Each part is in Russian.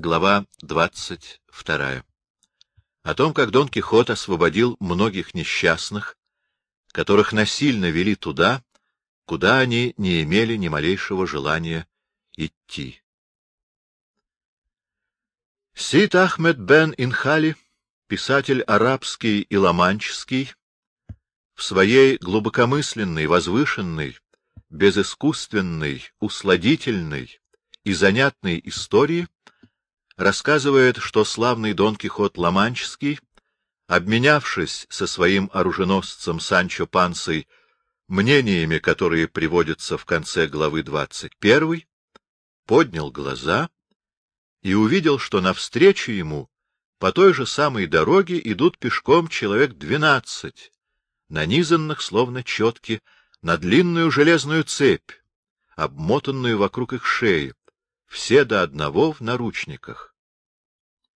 Глава двадцать вторая. О том, как Дон Кихот освободил многих несчастных, которых насильно вели туда, куда они не имели ни малейшего желания идти. Сид Ахмед бен Инхали, писатель арабский и ламанческий, в своей глубокомысленной, возвышенной, безыскусственной, усладительной и занятной истории рассказывает, что славный Дон Кихот Ламанческий, обменявшись со своим оруженосцем Санчо Пансой мнениями, которые приводятся в конце главы 21, поднял глаза и увидел, что навстречу ему по той же самой дороге идут пешком человек двенадцать, нанизанных, словно четки, на длинную железную цепь, обмотанную вокруг их шеи, все до одного в наручниках.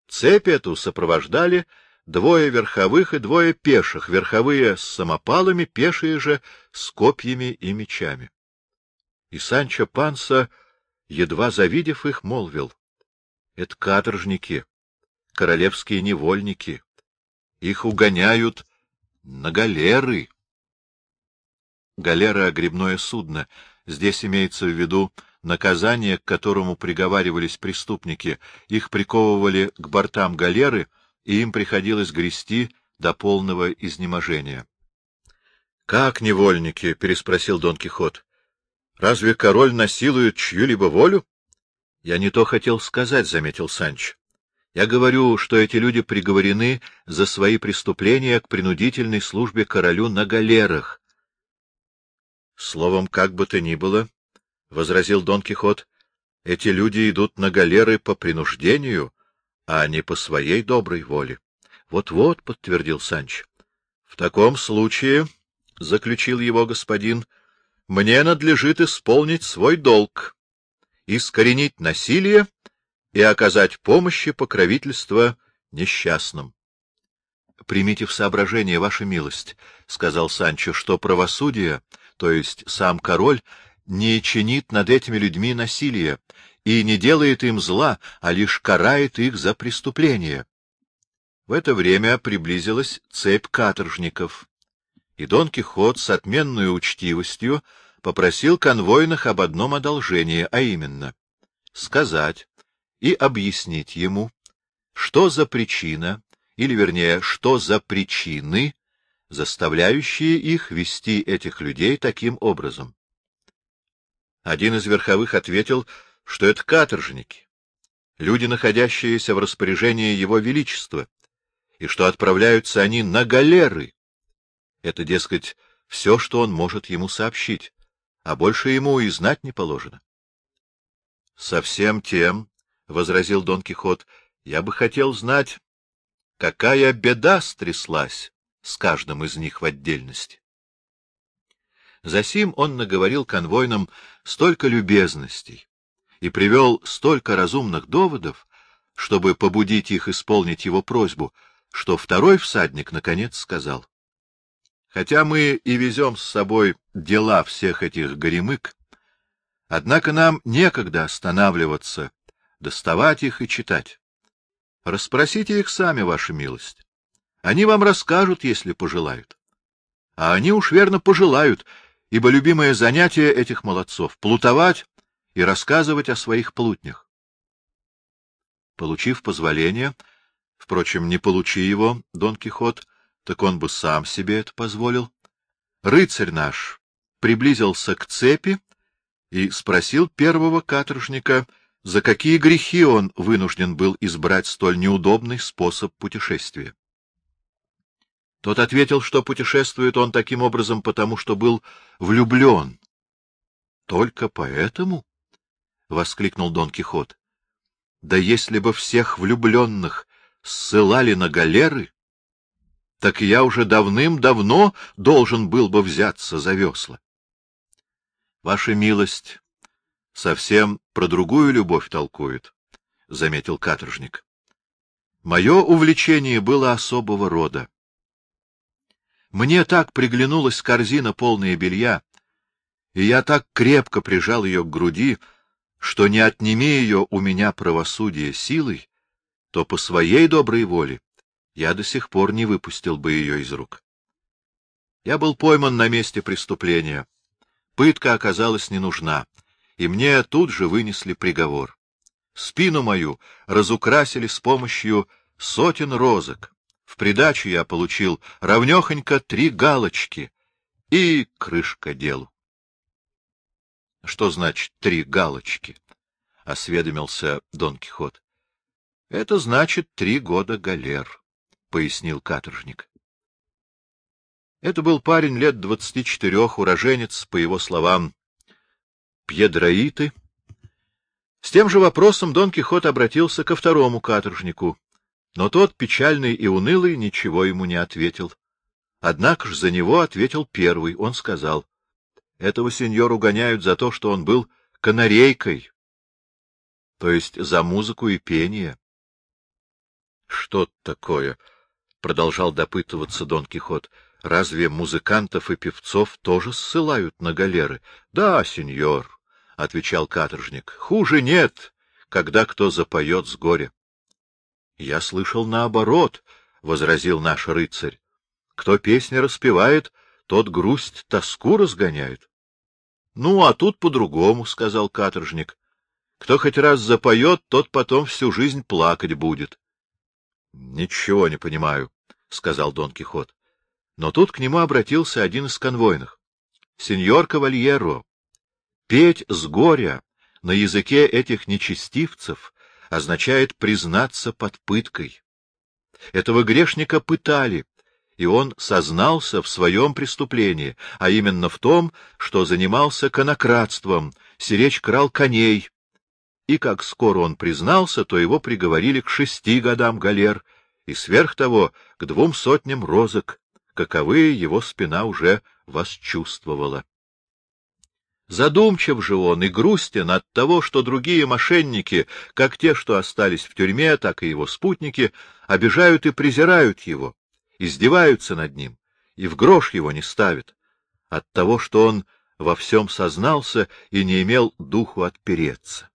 Цепь эту сопровождали двое верховых и двое пеших, верховые с самопалами, пешие же с копьями и мечами. И Санчо Панса, едва завидев их, молвил, — Это каторжники, королевские невольники. Их угоняют на галеры. Галера — грибное судно. Здесь имеется в виду наказание, к которому приговаривались преступники. Их приковывали к бортам галеры, и им приходилось грести до полного изнеможения. — Как невольники? — переспросил Дон Кихот. — Разве король насилует чью-либо волю? — Я не то хотел сказать, — заметил Санч. Я говорю, что эти люди приговорены за свои преступления к принудительной службе королю на галерах. Словом, как бы то ни было, — возразил Дон Кихот, — эти люди идут на галеры по принуждению, а не по своей доброй воле. Вот-вот, — подтвердил Санч. — В таком случае, — заключил его господин, — мне надлежит исполнить свой долг, искоренить насилие и оказать помощь и покровительство несчастным. — Примите в соображение, ваша милость, — сказал Санчо, — что правосудие, то есть сам король, не чинит над этими людьми насилия и не делает им зла, а лишь карает их за преступления. В это время приблизилась цепь каторжников, и Дон Кихот с отменной учтивостью попросил конвойных об одном одолжении, а именно — сказать и объяснить ему, что за причина, или, вернее, что за причины, заставляющие их вести этих людей таким образом. Один из верховых ответил, что это каторжники, люди, находящиеся в распоряжении его величества, и что отправляются они на галеры. Это, дескать, все, что он может ему сообщить, а больше ему и знать не положено. Совсем тем, — возразил Дон Кихот, — я бы хотел знать, какая беда стряслась с каждым из них в отдельности. Засим он наговорил конвойным столько любезностей и привел столько разумных доводов, чтобы побудить их исполнить его просьбу, что второй всадник наконец сказал. Хотя мы и везем с собой дела всех этих горемык, однако нам некогда останавливаться, доставать их и читать. Расспросите их сами, ваша милость. Они вам расскажут, если пожелают. А они уж верно пожелают, ибо любимое занятие этих молодцов — плутовать и рассказывать о своих плутнях. Получив позволение, впрочем, не получи его, Дон Кихот, так он бы сам себе это позволил, рыцарь наш приблизился к цепи и спросил первого каторжника, за какие грехи он вынужден был избрать столь неудобный способ путешествия. Тот ответил, что путешествует он таким образом, потому что был влюблен. — Только поэтому? — воскликнул Дон Кихот. — Да если бы всех влюбленных ссылали на галеры, так я уже давным-давно должен был бы взяться за весла. — Ваша милость совсем про другую любовь толкует, — заметил каторжник. — Мое увлечение было особого рода. Мне так приглянулась корзина, полная белья, и я так крепко прижал ее к груди, что не отними ее у меня правосудие силой, то по своей доброй воле я до сих пор не выпустил бы ее из рук. Я был пойман на месте преступления. Пытка оказалась не нужна, и мне тут же вынесли приговор. Спину мою разукрасили с помощью сотен розок. В придачу я получил равнехонько три галочки и крышка делу. — Что значит три галочки? — осведомился Дон Кихот. — Это значит три года галер, — пояснил каторжник. Это был парень лет двадцати четырех, уроженец, по его словам, Пьедроиты. С тем же вопросом Дон Кихот обратился ко второму каторжнику, но тот, печальный и унылый, ничего ему не ответил. Однако ж за него ответил первый. Он сказал, — этого сеньору гоняют за то, что он был канарейкой, то есть за музыку и пение. — Что такое? — продолжал допытываться Дон Кихот. — Разве музыкантов и певцов тоже ссылают на галеры? — Да, сеньор, — отвечал каторжник. — Хуже нет, когда кто запоет с горя. — Я слышал наоборот, — возразил наш рыцарь. — Кто песни распевает, тот грусть, тоску разгоняет. — Ну, а тут по-другому, — сказал каторжник. — Кто хоть раз запоет, тот потом всю жизнь плакать будет. — Ничего не понимаю, — сказал Дон Кихот. Но тут к нему обратился один из конвойных. — Сеньор Кавальеро, петь с горя на языке этих нечестивцев означает признаться под пыткой. Этого грешника пытали, и он сознался в своем преступлении, а именно в том, что занимался конократством, сиречь крал коней. И как скоро он признался, то его приговорили к шести годам галер и сверх того к двум сотням розок, каковые его спина уже восчувствовала. Задумчив же он и грустен от того, что другие мошенники, как те, что остались в тюрьме, так и его спутники, обижают и презирают его, издеваются над ним и в грош его не ставят, от того, что он во всем сознался и не имел духу отпереться.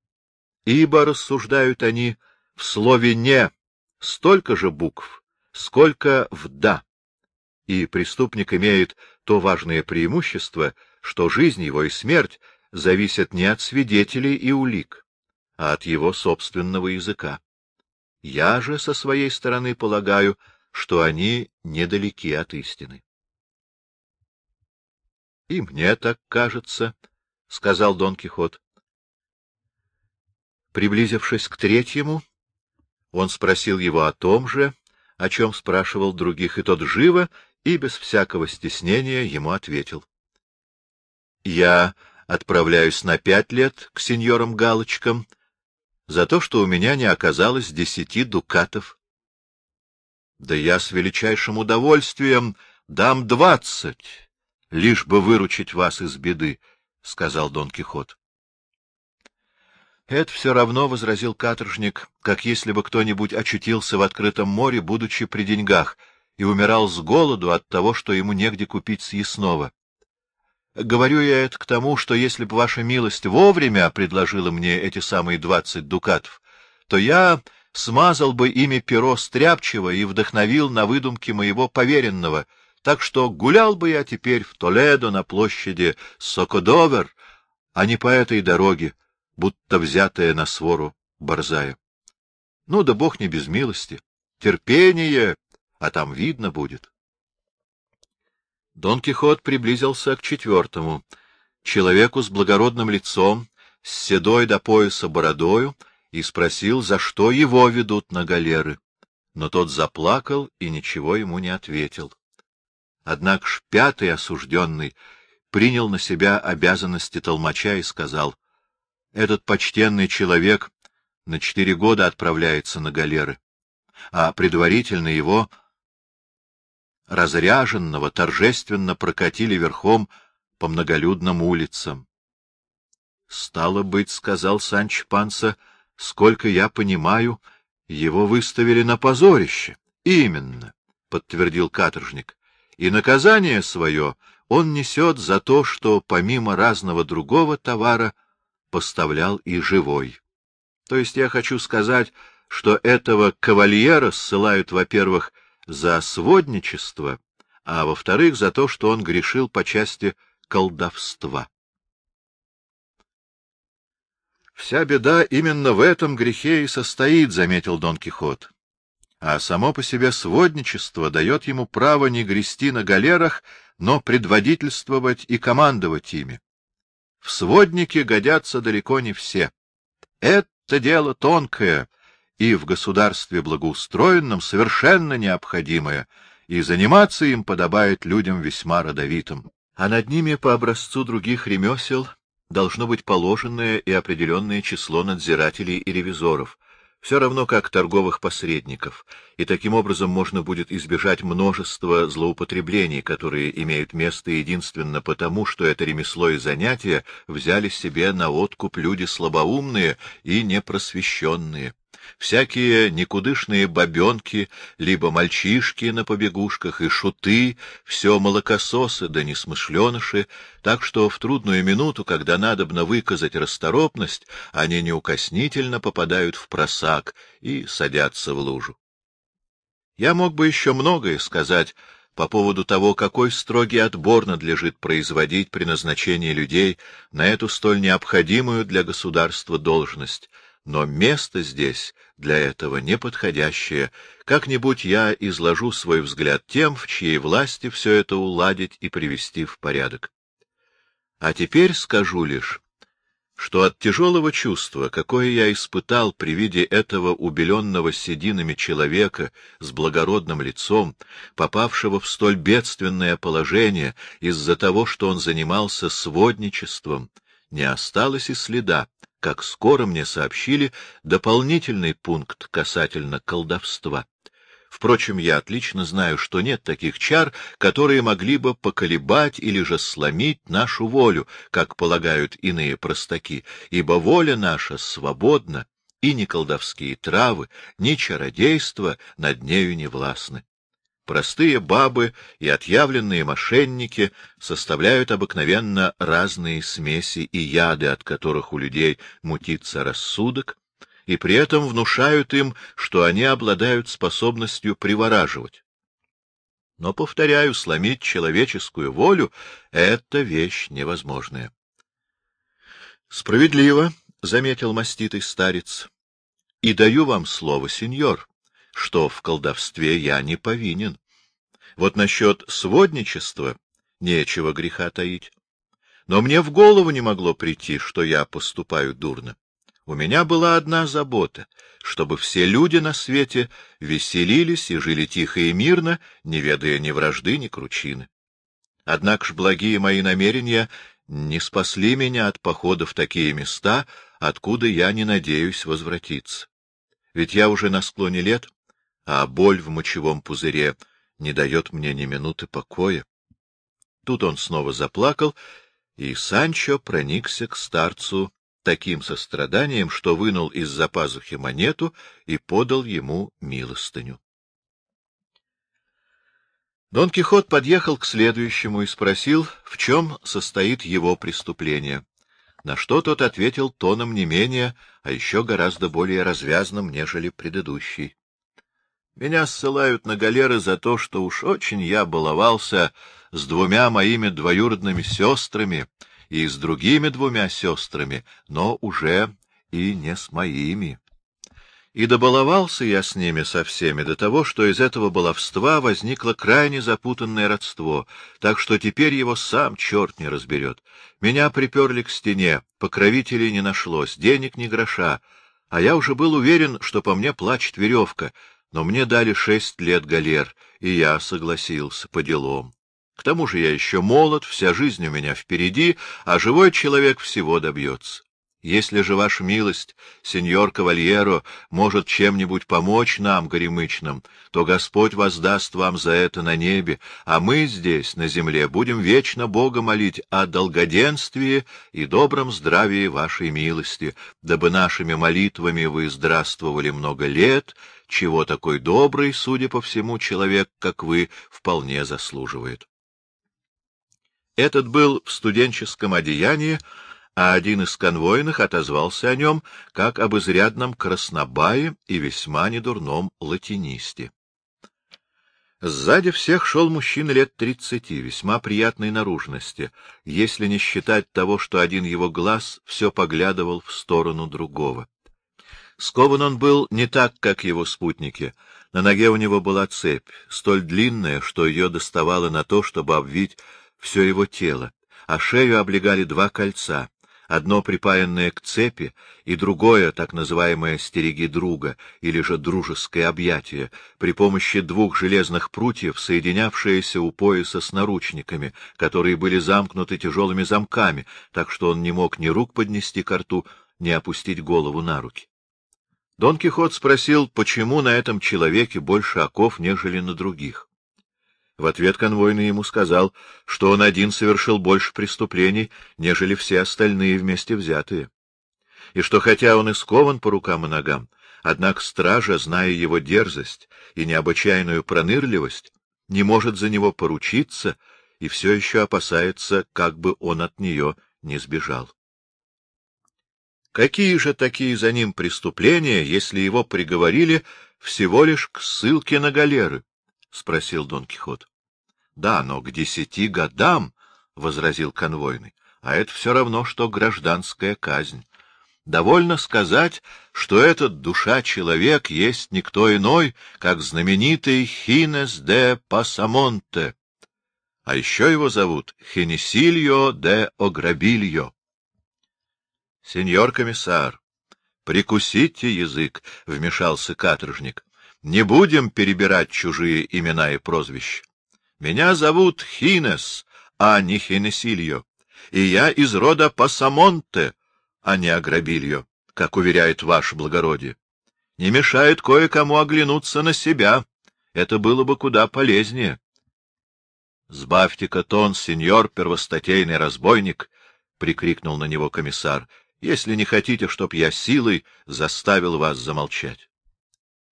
Ибо, рассуждают они, в слове «не» столько же букв, сколько в «да», и преступник имеет то важное преимущество, что жизнь его и смерть зависят не от свидетелей и улик, а от его собственного языка. Я же со своей стороны полагаю, что они недалеки от истины. — И мне так кажется, — сказал Дон Кихот. Приблизившись к третьему, он спросил его о том же, о чем спрашивал других, и тот живо и без всякого стеснения ему ответил. Я отправляюсь на пять лет к сеньорам Галочкам за то, что у меня не оказалось десяти дукатов. — Да я с величайшим удовольствием дам двадцать, лишь бы выручить вас из беды, — сказал Дон Кихот. — Это все равно, — возразил каторжник, — как если бы кто-нибудь очутился в открытом море, будучи при деньгах, и умирал с голоду от того, что ему негде купить съестного. Говорю я это к тому, что если бы ваша милость вовремя предложила мне эти самые двадцать дукатов, то я смазал бы ими перо стряпчего и вдохновил на выдумки моего поверенного, так что гулял бы я теперь в Толедо на площади Сокодовер, а не по этой дороге, будто взятая на свору борзая. Ну да бог не без милости. Терпение, а там видно будет. Дон Кихот приблизился к четвертому, человеку с благородным лицом, с седой до пояса бородою, и спросил, за что его ведут на галеры. Но тот заплакал и ничего ему не ответил. Однако ж пятый осужденный принял на себя обязанности толмача и сказал, — Этот почтенный человек на четыре года отправляется на галеры, а предварительно его разряженного, торжественно прокатили верхом по многолюдным улицам. — Стало быть, — сказал Санч Панса, — сколько я понимаю, его выставили на позорище. — Именно, — подтвердил каторжник, — и наказание свое он несет за то, что помимо разного другого товара поставлял и живой. То есть я хочу сказать, что этого кавальера ссылают, во-первых, за сводничество, а во-вторых, за то, что он грешил по части колдовства. «Вся беда именно в этом грехе и состоит», — заметил Дон Кихот. «А само по себе сводничество дает ему право не грести на галерах, но предводительствовать и командовать ими. В сводники годятся далеко не все. Это дело тонкое и в государстве благоустроенном совершенно необходимое, и заниматься им подобает людям весьма родовитым. А над ними по образцу других ремесел должно быть положенное и определенное число надзирателей и ревизоров, все равно как торговых посредников, и таким образом можно будет избежать множества злоупотреблений, которые имеют место единственно потому, что это ремесло и занятие взяли себе на откуп люди слабоумные и непросвещенные всякие никудышные бабенки, либо мальчишки на побегушках и шуты, все молокососы да несмышленыши, так что в трудную минуту, когда надобно выказать расторопность, они неукоснительно попадают в просак и садятся в лужу. Я мог бы еще многое сказать по поводу того, какой строгий отбор надлежит производить при назначении людей на эту столь необходимую для государства должность — но место здесь для этого неподходящее. Как-нибудь я изложу свой взгляд тем, в чьей власти все это уладить и привести в порядок. А теперь скажу лишь, что от тяжелого чувства, какое я испытал при виде этого убеленного сединами человека с благородным лицом, попавшего в столь бедственное положение из-за того, что он занимался сводничеством, не осталось и следа, как скоро мне сообщили, дополнительный пункт касательно колдовства. Впрочем, я отлично знаю, что нет таких чар, которые могли бы поколебать или же сломить нашу волю, как полагают иные простаки, ибо воля наша свободна, и ни колдовские травы, ни чародейство над нею не властны. Простые бабы и отъявленные мошенники составляют обыкновенно разные смеси и яды, от которых у людей мутится рассудок, и при этом внушают им, что они обладают способностью привораживать. Но, повторяю, сломить человеческую волю — это вещь невозможная. — Справедливо, — заметил маститый старец, — и даю вам слово, сеньор, что в колдовстве я не повинен. Вот насчет сводничества нечего греха таить. Но мне в голову не могло прийти, что я поступаю дурно. У меня была одна забота — чтобы все люди на свете веселились и жили тихо и мирно, не ведая ни вражды, ни кручины. Однако ж благие мои намерения не спасли меня от похода в такие места, откуда я не надеюсь возвратиться. Ведь я уже на склоне лет, а боль в мочевом пузыре не дает мне ни минуты покоя. Тут он снова заплакал, и Санчо проникся к старцу таким состраданием, что вынул из-за пазухи монету и подал ему милостыню. Дон Кихот подъехал к следующему и спросил, в чем состоит его преступление на что тот ответил тоном не менее, а еще гораздо более развязным, нежели предыдущий. Меня ссылают на галеры за то, что уж очень я баловался с двумя моими двоюродными сестрами и с другими двумя сестрами, но уже и не с моими. И добаловался я с ними со всеми до того, что из этого баловства возникло крайне запутанное родство, так что теперь его сам черт не разберет. Меня приперли к стене, покровителей не нашлось, денег ни гроша, а я уже был уверен, что по мне плачет веревка, но мне дали шесть лет галер, и я согласился по делам. К тому же я еще молод, вся жизнь у меня впереди, а живой человек всего добьется. Если же ваша милость, сеньор Кавальеро, может чем-нибудь помочь нам, горемычным, то Господь воздаст вам за это на небе, а мы здесь, на земле, будем вечно Бога молить о долгоденствии и добром здравии вашей милости, дабы нашими молитвами вы здравствовали много лет, чего такой добрый, судя по всему, человек, как вы, вполне заслуживает. Этот был в студенческом одеянии, а один из конвойных отозвался о нем как об изрядном краснобае и весьма недурном латинисте. Сзади всех шел мужчина лет тридцати, весьма приятной наружности, если не считать того, что один его глаз все поглядывал в сторону другого. Скован он был не так, как его спутники. На ноге у него была цепь, столь длинная, что ее доставало на то, чтобы обвить все его тело, а шею облегали два кольца, одно припаянное к цепи и другое, так называемое «стереги друга» или же «дружеское объятие», при помощи двух железных прутьев, соединявшиеся у пояса с наручниками, которые были замкнуты тяжелыми замками, так что он не мог ни рук поднести к рту, ни опустить голову на руки. Дон Кихот спросил, почему на этом человеке больше оков, нежели на других. В ответ конвойный ему сказал, что он один совершил больше преступлений, нежели все остальные вместе взятые. И что хотя он и скован по рукам и ногам, однако стража, зная его дерзость и необычайную пронырливость, не может за него поручиться и все еще опасается, как бы он от нее не сбежал. Какие же такие за ним преступления, если его приговорили всего лишь к ссылке на галеры? — спросил Дон Кихот. — Да, но к десяти годам, — возразил конвойный, — а это все равно, что гражданская казнь. Довольно сказать, что этот душа-человек есть никто иной, как знаменитый Хинес де Пасамонте. А еще его зовут Хенесильо де Ограбильо. — Сеньор комиссар, прикусите язык, — вмешался каторжник. Не будем перебирать чужие имена и прозвища. Меня зовут Хинес, а не Хинесильо, и я из рода Пасамонте, а не Аграбильо, как уверяет ваше благородие. Не мешает кое-кому оглянуться на себя. Это было бы куда полезнее. — Сбавьте-ка тон, сеньор первостатейный разбойник! — прикрикнул на него комиссар, — если не хотите, чтоб я силой заставил вас замолчать.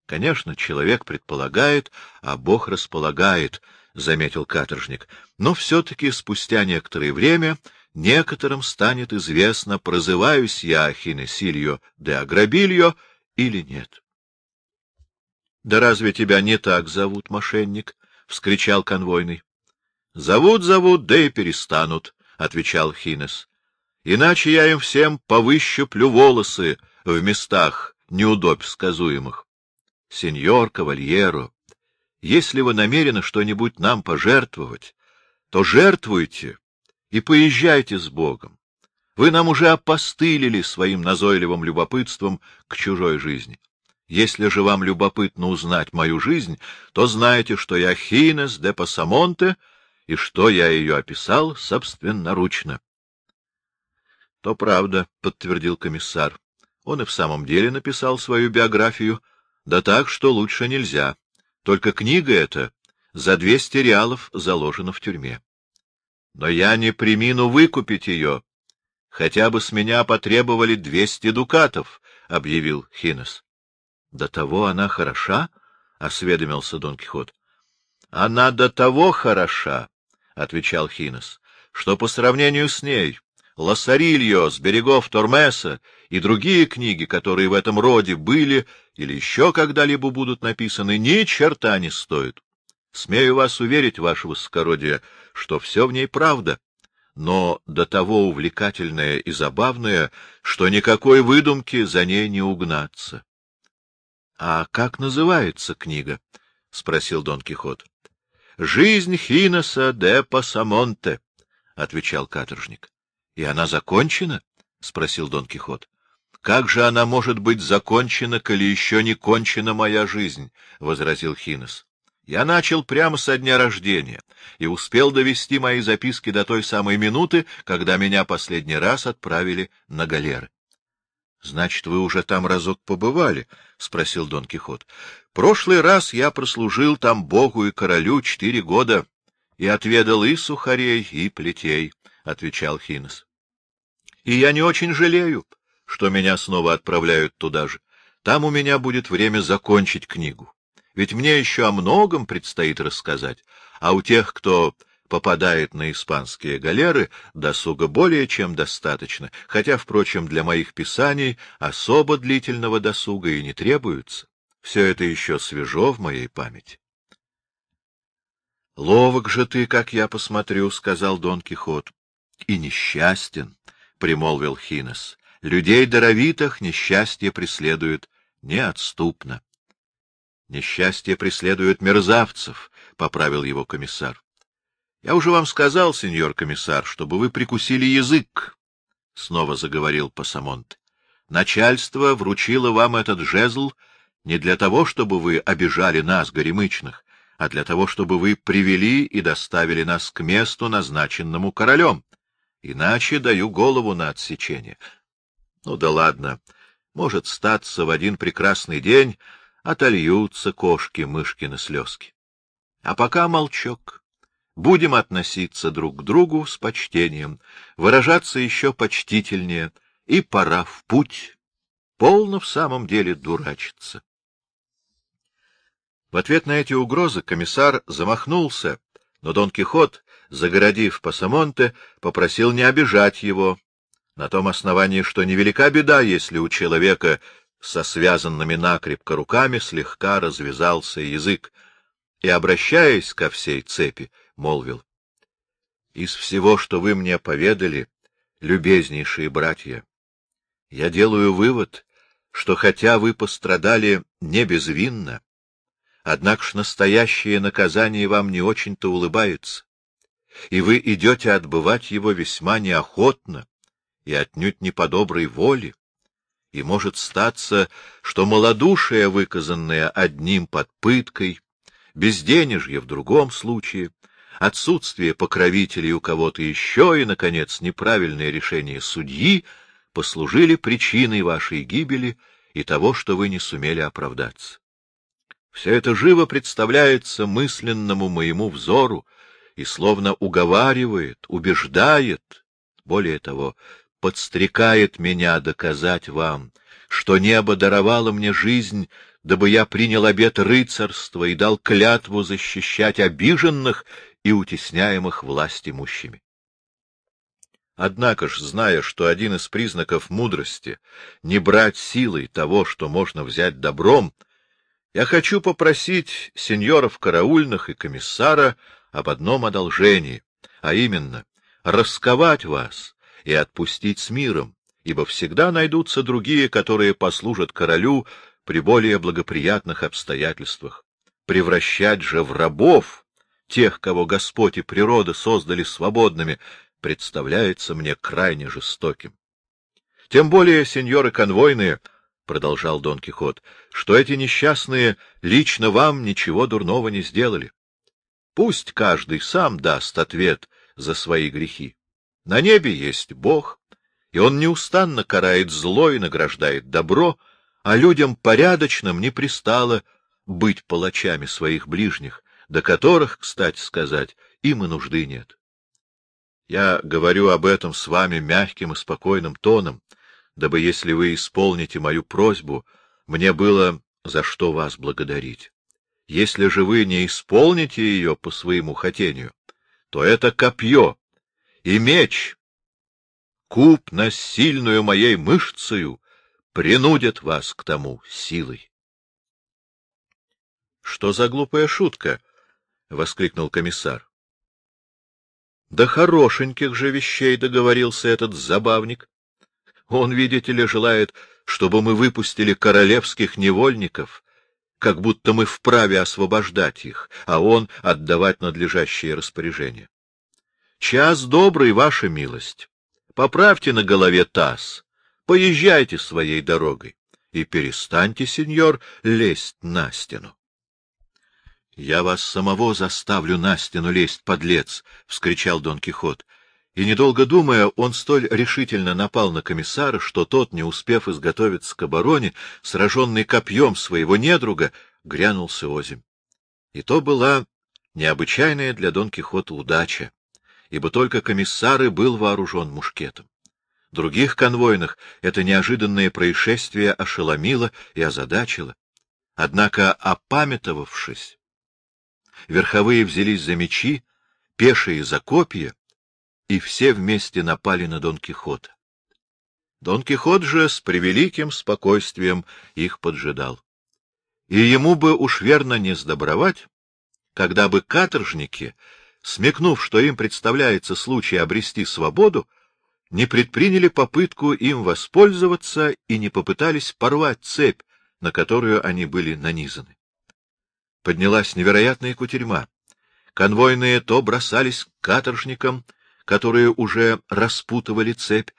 Конечно, человек предполагает, а Бог располагает, — заметил каторжник. Но все-таки спустя некоторое время некоторым станет известно, прозываюсь я Хинесильо де Аграбильо или нет. — Да разве тебя не так зовут, мошенник? — вскричал конвойный. — Зовут, зовут, да и перестанут, — отвечал Хинес. — Иначе я им всем повыщуплю волосы в местах неудобь сказуемых. Сеньор Кавальеро, если вы намерены что-нибудь нам пожертвовать, то жертвуйте и поезжайте с Богом. Вы нам уже опостылили своим назойливым любопытством к чужой жизни. Если же вам любопытно узнать мою жизнь, то знаете, что я Хинес де Пасамонте и что я ее описал собственноручно. — То правда, — подтвердил комиссар. Он и в самом деле написал свою биографию — да так, что лучше нельзя. Только книга эта за двести реалов заложена в тюрьме. Но я не примину выкупить ее. Хотя бы с меня потребовали двести дукатов, — объявил Хинес. — До того она хороша? — осведомился Дон Кихот. — Она до того хороша, — отвечал Хинес, — что по сравнению с ней Лосарильо с берегов Тормеса и другие книги, которые в этом роде были или еще когда-либо будут написаны, ни черта не стоят. Смею вас уверить, ваше высокородие, что все в ней правда, но до того увлекательное и забавное, что никакой выдумки за ней не угнаться. — А как называется книга? — спросил Дон Кихот. — Жизнь Хиноса де Пасамонте, — отвечал каторжник. — И она закончена? — спросил Дон Кихот. — Как же она может быть закончена, коли еще не кончена моя жизнь? — возразил Хинес. — Я начал прямо со дня рождения и успел довести мои записки до той самой минуты, когда меня последний раз отправили на галеры. — Значит, вы уже там разок побывали? — спросил Дон Кихот. — Прошлый раз я прослужил там богу и королю четыре года и отведал и сухарей, и плетей, — отвечал Хинес. — И я не очень жалею, что меня снова отправляют туда же. Там у меня будет время закончить книгу. Ведь мне еще о многом предстоит рассказать, а у тех, кто попадает на испанские галеры, досуга более чем достаточно, хотя, впрочем, для моих писаний особо длительного досуга и не требуется. Все это еще свежо в моей памяти. — Ловок же ты, как я посмотрю, — сказал Дон Кихот. — И несчастен, — примолвил Хинес. — Людей даровитых несчастье преследует неотступно. — Несчастье преследует мерзавцев, — поправил его комиссар. — Я уже вам сказал, сеньор комиссар, чтобы вы прикусили язык, — снова заговорил Пасамонт. — Начальство вручило вам этот жезл не для того, чтобы вы обижали нас, горемычных, а для того, чтобы вы привели и доставили нас к месту, назначенному королем. Иначе даю голову на отсечение. Ну да ладно, может статься в один прекрасный день отольются кошки-мышкины слезки. А пока молчок. Будем относиться друг к другу с почтением, выражаться еще почтительнее, и пора в путь. Полно в самом деле дурачиться. В ответ на эти угрозы комиссар замахнулся, но Дон Кихот, загородив Пасамонте, попросил не обижать его, на том основании, что невелика беда, если у человека со связанными накрепко руками слегка развязался язык, и, обращаясь ко всей цепи, молвил. — Из всего, что вы мне поведали, любезнейшие братья, я делаю вывод, что хотя вы пострадали не безвинно, Однако ж настоящее наказание вам не очень-то улыбается, и вы идете отбывать его весьма неохотно и отнюдь не по доброй воле, и может статься, что малодушие, выказанное одним под пыткой, безденежье в другом случае, отсутствие покровителей у кого-то еще и, наконец, неправильное решение судьи послужили причиной вашей гибели и того, что вы не сумели оправдаться. Все это живо представляется мысленному моему взору и словно уговаривает, убеждает, более того, подстрекает меня доказать вам, что небо даровало мне жизнь, дабы я принял обет рыцарства и дал клятву защищать обиженных и утесняемых власть имущими. Однако ж, зная, что один из признаков мудрости — не брать силой того, что можно взять добром, — я хочу попросить сеньоров караульных и комиссара об одном одолжении, а именно расковать вас и отпустить с миром, ибо всегда найдутся другие, которые послужат королю при более благоприятных обстоятельствах. Превращать же в рабов тех, кого Господь и природа создали свободными, представляется мне крайне жестоким. Тем более, сеньоры конвойные —— продолжал Дон Кихот, — что эти несчастные лично вам ничего дурного не сделали. Пусть каждый сам даст ответ за свои грехи. На небе есть Бог, и Он неустанно карает зло и награждает добро, а людям порядочным не пристало быть палачами своих ближних, до которых, кстати сказать, им и нужды нет. Я говорю об этом с вами мягким и спокойным тоном, дабы, если вы исполните мою просьбу, мне было за что вас благодарить. Если же вы не исполните ее по своему хотению, то это копье и меч, куб на сильную моей мышцею, принудят вас к тому силой. — Что за глупая шутка? — воскликнул комиссар. — Да хорошеньких же вещей договорился этот забавник. Он, видите ли, желает, чтобы мы выпустили королевских невольников, как будто мы вправе освобождать их, а он отдавать надлежащие распоряжения. Час добрый, ваша милость. Поправьте на голове таз, поезжайте своей дорогой и перестаньте, сеньор, лезть на стену. — Я вас самого заставлю на стену лезть, подлец! — вскричал Дон Кихот и, недолго думая, он столь решительно напал на комиссара, что тот, не успев изготовиться к обороне, сраженный копьем своего недруга, грянулся озимь. И то была необычайная для Дон Кихота удача, ибо только комиссар и был вооружен мушкетом. Других конвойных это неожиданное происшествие ошеломило и озадачило. Однако, опамятовавшись, верховые взялись за мечи, пешие за копья, и все вместе напали на Дон Кихота. Дон Кихот же с превеликим спокойствием их поджидал. И ему бы уж верно не сдобровать, когда бы каторжники, смекнув, что им представляется случай обрести свободу, не предприняли попытку им воспользоваться и не попытались порвать цепь, на которую они были нанизаны. Поднялась невероятная кутерьма. Конвойные то бросались к каторжникам, которые уже распутывали цепь,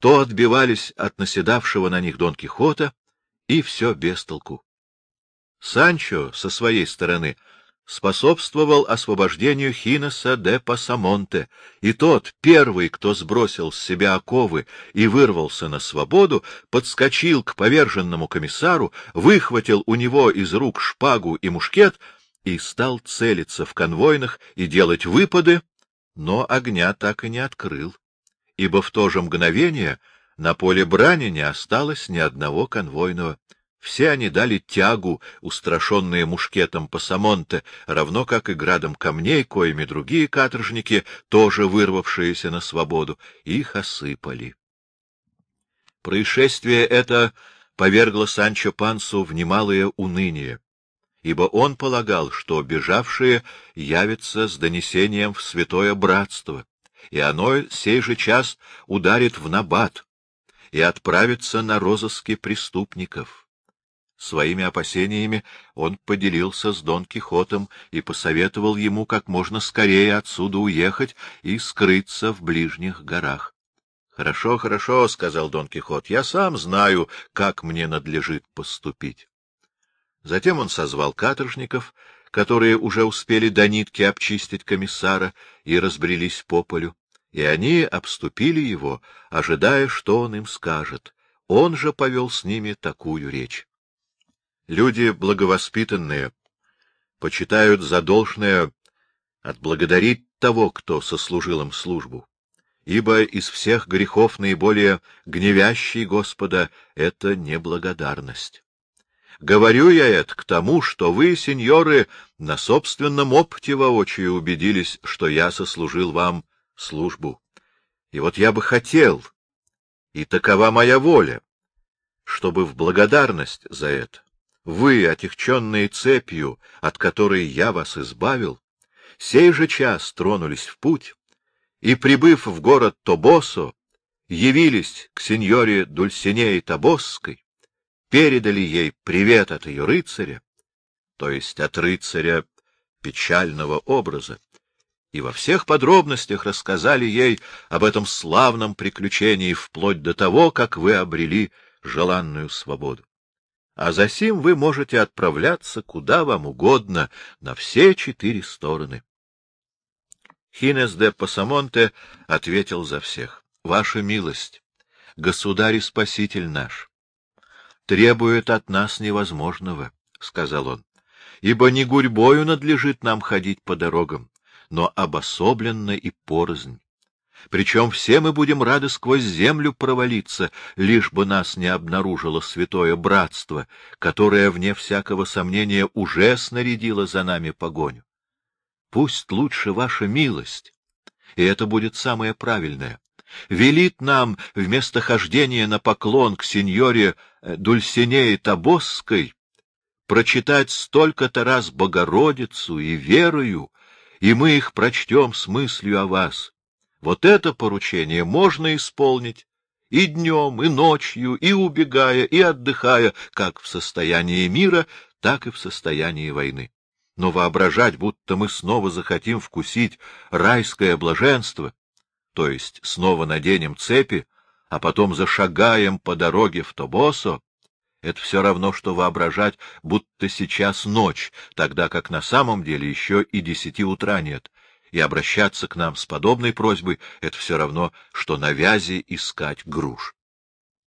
то отбивались от наседавшего на них Дон Кихота, и все без толку. Санчо со своей стороны способствовал освобождению Хинеса де Пасамонте, и тот, первый, кто сбросил с себя оковы и вырвался на свободу, подскочил к поверженному комиссару, выхватил у него из рук шпагу и мушкет и стал целиться в конвойных и делать выпады, но огня так и не открыл, ибо в то же мгновение на поле брани не осталось ни одного конвойного. Все они дали тягу, устрашенные мушкетом Пасамонте, равно как и градом камней, коими другие каторжники, тоже вырвавшиеся на свободу, их осыпали. Происшествие это повергло Санчо Пансу в немалое уныние ибо он полагал, что бежавшие явятся с донесением в святое братство, и оно сей же час ударит в набат и отправится на розыски преступников. Своими опасениями он поделился с Дон Кихотом и посоветовал ему как можно скорее отсюда уехать и скрыться в ближних горах. — Хорошо, хорошо, — сказал Дон Кихот, — я сам знаю, как мне надлежит поступить. Затем он созвал каторжников, которые уже успели до нитки обчистить комиссара и разбрелись по полю, и они обступили его, ожидая, что он им скажет. Он же повел с ними такую речь. Люди благовоспитанные почитают за должное отблагодарить того, кто сослужил им службу, ибо из всех грехов наиболее гневящий Господа — это неблагодарность. Говорю я это к тому, что вы, сеньоры, на собственном опыте воочию убедились, что я сослужил вам службу. И вот я бы хотел, и такова моя воля, чтобы в благодарность за это вы, отягченные цепью, от которой я вас избавил, сей же час тронулись в путь и, прибыв в город Тобосо, явились к сеньоре Дульсинеи Тобосской, передали ей привет от ее рыцаря, то есть от рыцаря печального образа, и во всех подробностях рассказали ей об этом славном приключении вплоть до того, как вы обрели желанную свободу. А за сим вы можете отправляться куда вам угодно, на все четыре стороны. Хинес де Пасамонте ответил за всех. — Ваша милость, государь и спаситель наш, требует от нас невозможного, — сказал он, — ибо не гурьбою надлежит нам ходить по дорогам, но обособленно и порознь. Причем все мы будем рады сквозь землю провалиться, лишь бы нас не обнаружило святое братство, которое, вне всякого сомнения, уже снарядило за нами погоню. Пусть лучше ваша милость, и это будет самое правильное, велит нам вместо хождения на поклон к сеньоре э, Дульсинеи Табосской прочитать столько-то раз Богородицу и верою, и мы их прочтем с мыслью о вас. Вот это поручение можно исполнить и днем, и ночью, и убегая, и отдыхая, как в состоянии мира, так и в состоянии войны. Но воображать, будто мы снова захотим вкусить райское блаженство, то есть снова наденем цепи, а потом зашагаем по дороге в Тобосо, это все равно, что воображать, будто сейчас ночь, тогда как на самом деле еще и десяти утра нет, и обращаться к нам с подобной просьбой — это все равно, что на вязи искать груш.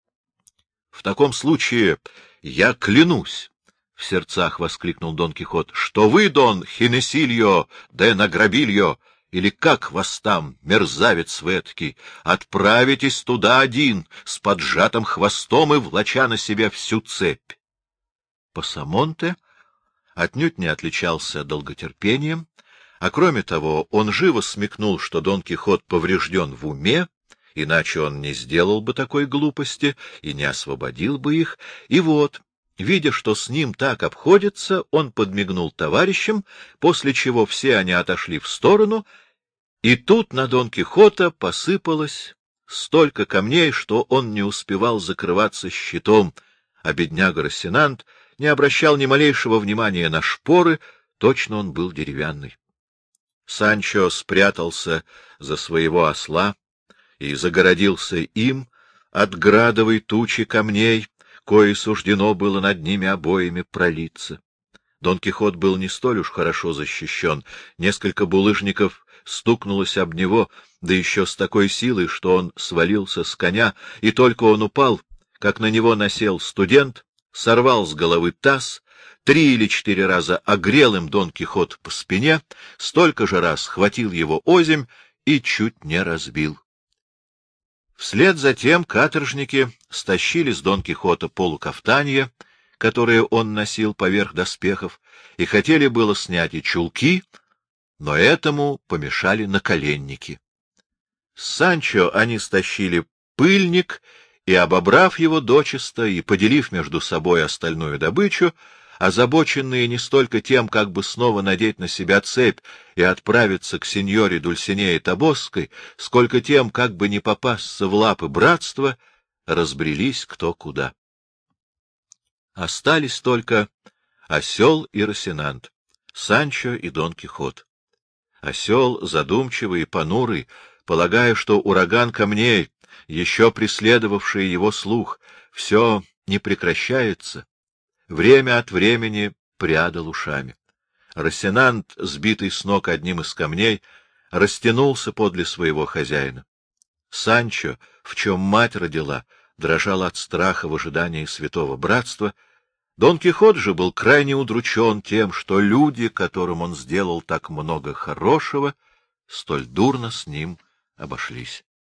— В таком случае я клянусь, — в сердцах воскликнул Дон Кихот, — что вы, Дон Хинесильо де Награбильо, или как вас там, мерзавец вы отправитесь туда один, с поджатым хвостом и влача на себя всю цепь? Пасамонте отнюдь не отличался долготерпением, А кроме того, он живо смекнул, что Дон Кихот поврежден в уме, иначе он не сделал бы такой глупости и не освободил бы их. И вот, видя, что с ним так обходится, он подмигнул товарищам, после чего все они отошли в сторону, и тут на Дон Кихота посыпалось столько камней, что он не успевал закрываться щитом, а бедняга Рассенант не обращал ни малейшего внимания на шпоры, точно он был деревянный. Санчо спрятался за своего осла и загородился им от градовой тучи камней, кое суждено было над ними обоими пролиться. Дон Кихот был не столь уж хорошо защищен, несколько булыжников стукнулось об него, да еще с такой силой, что он свалился с коня, и только он упал, как на него насел студент, сорвал с головы таз, три или четыре раза огрел им Дон Кихот по спине, столько же раз схватил его озимь и чуть не разбил. Вслед за тем каторжники стащили с Дон Кихота полукафтанье, которое он носил поверх доспехов, и хотели было снять и чулки, но этому помешали наколенники. Санчо они стащили пыльник и, обобрав его дочисто и поделив между собой остальную добычу, озабоченные не столько тем, как бы снова надеть на себя цепь и отправиться к сеньоре Дульсинее Табосской, сколько тем, как бы не попасться в лапы братства, разбрелись кто куда. Остались только осел и Росинант, Санчо и Дон Кихот. Осел, задумчивый и понурый, полагая, что ураган камней, еще преследовавший его слух, все не прекращается, время от времени прядал ушами. Рассенант, сбитый с ног одним из камней, растянулся подле своего хозяина. Санчо, в чем мать родила, дрожал от страха в ожидании святого братства. Дон Кихот же был крайне удручен тем, что люди, которым он сделал так много хорошего, столь дурно с ним обошлись.